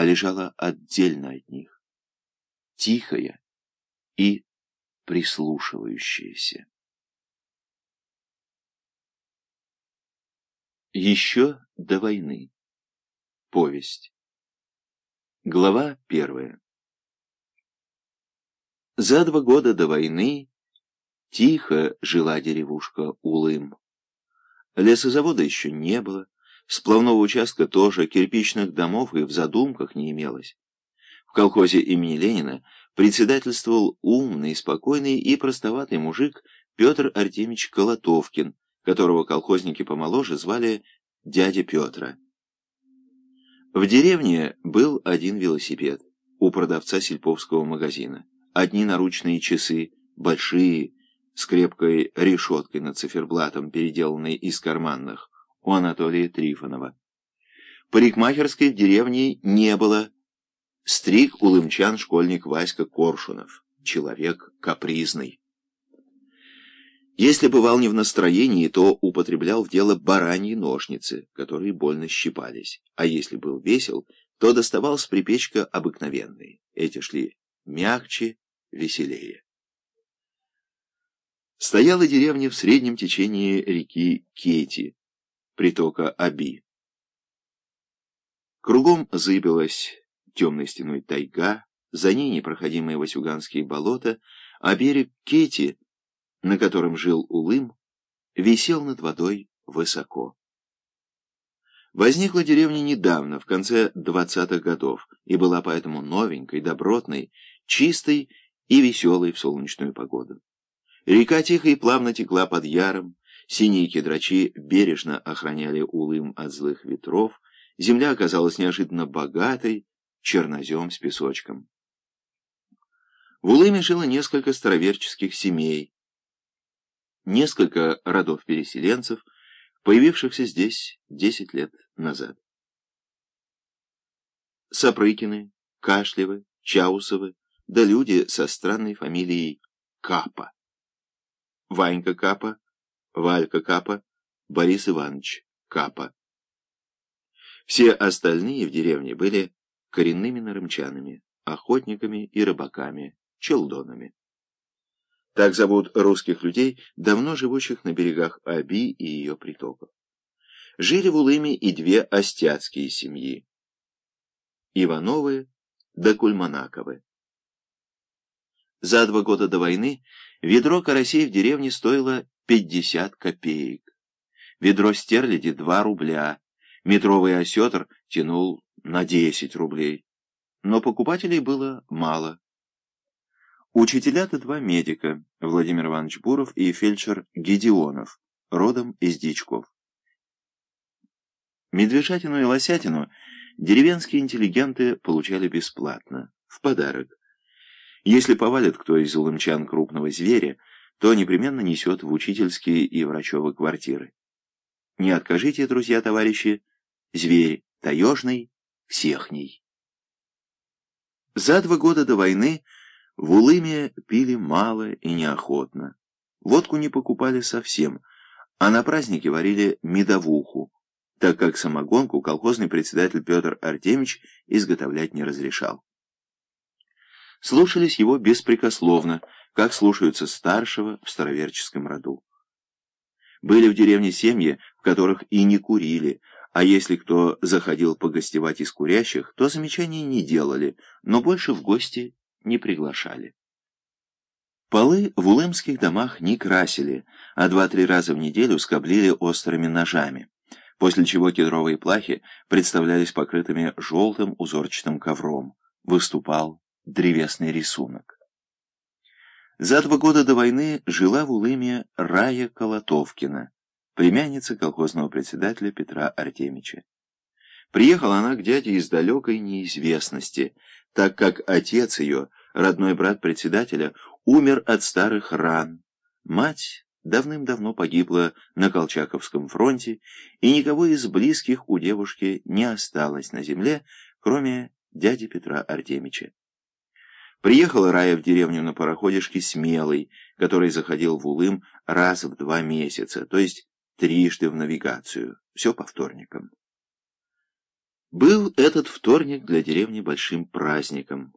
а лежала отдельно от них, тихая и прислушивающаяся. Еще до войны. Повесть. Глава первая. За два года до войны тихо жила деревушка Улым. Лесозавода еще не было, сплавного участка тоже, кирпичных домов и в задумках не имелось. В колхозе имени Ленина председательствовал умный, спокойный и простоватый мужик Петр Артемьевич Колотовкин, которого колхозники помоложе звали дядя Петра. В деревне был один велосипед у продавца сельповского магазина. Одни наручные часы, большие, с крепкой решеткой над циферблатом, переделанные из карманных, у Анатолия Трифонова. Парикмахерской в деревне не было. Стриг улымчан школьник Васька Коршунов, человек капризный. Если бывал не в настроении, то употреблял в дело бараньи ножницы, которые больно щипались, а если был весел, то доставал с припечка обыкновенные. Эти шли мягче, веселее. Стояла деревня в среднем течении реки Кети, притока Аби. Кругом зыбилась темной стеной тайга, за ней непроходимые васюганские болота, а берег Кети — на котором жил Улым, висел над водой высоко. Возникла деревня недавно, в конце двадцатых годов, и была поэтому новенькой, добротной, чистой и веселой в солнечную погоду. Река тихо и плавно текла под яром, синие кедрачи бережно охраняли Улым от злых ветров, земля оказалась неожиданно богатой, чернозем с песочком. В Улыме жило несколько староверческих семей, несколько родов переселенцев, появившихся здесь 10 лет назад. Сапрыкины, Кашлевы, Чаусовы, да люди со странной фамилией Капа. Ванька Капа, Валька Капа, Борис Иванович Капа. Все остальные в деревне были коренными нарымчанами, охотниками и рыбаками, челдонами. Так зовут русских людей, давно живущих на берегах Аби и ее притоков. Жили в Улыме и две остяцкие семьи – Ивановы да Кульманаковы. За два года до войны ведро карасей в деревне стоило 50 копеек. Ведро стерляди – 2 рубля. Метровый осетр тянул на 10 рублей. Но покупателей было мало. Учителя-то два медика, Владимир Иванович Буров и фельдшер Гедеонов, родом из Дичков. Медвежатину и лосятину деревенские интеллигенты получали бесплатно, в подарок. Если повалит кто из улымчан крупного зверя, то непременно несет в учительские и врачевые квартиры. Не откажите, друзья-товарищи, зверь таежный, всехний. За два года до войны в Улыме пили мало и неохотно. Водку не покупали совсем, а на праздники варили медовуху, так как самогонку колхозный председатель Петр Артемьевич изготовлять не разрешал. Слушались его беспрекословно, как слушаются старшего в староверческом роду. Были в деревне семьи, в которых и не курили, а если кто заходил погостевать из курящих, то замечаний не делали, но больше в гости не приглашали. Полы в улымских домах не красили, а два-три раза в неделю скоблили острыми ножами, после чего кедровые плахи представлялись покрытыми желтым узорчатым ковром. Выступал древесный рисунок. За два года до войны жила в Улыме Рая Колотовкина, племянница колхозного председателя Петра Артемича. Приехала она к дяде из далекой неизвестности, так как отец ее, родной брат председателя, умер от старых ран. Мать давным-давно погибла на Колчаковском фронте, и никого из близких у девушки не осталось на земле, кроме дяди Петра Артемича. Приехала Рая в деревню на пароходишке Смелый, который заходил в Улым раз в два месяца, то есть трижды в навигацию, все по вторникам. Был этот вторник для деревни большим праздником.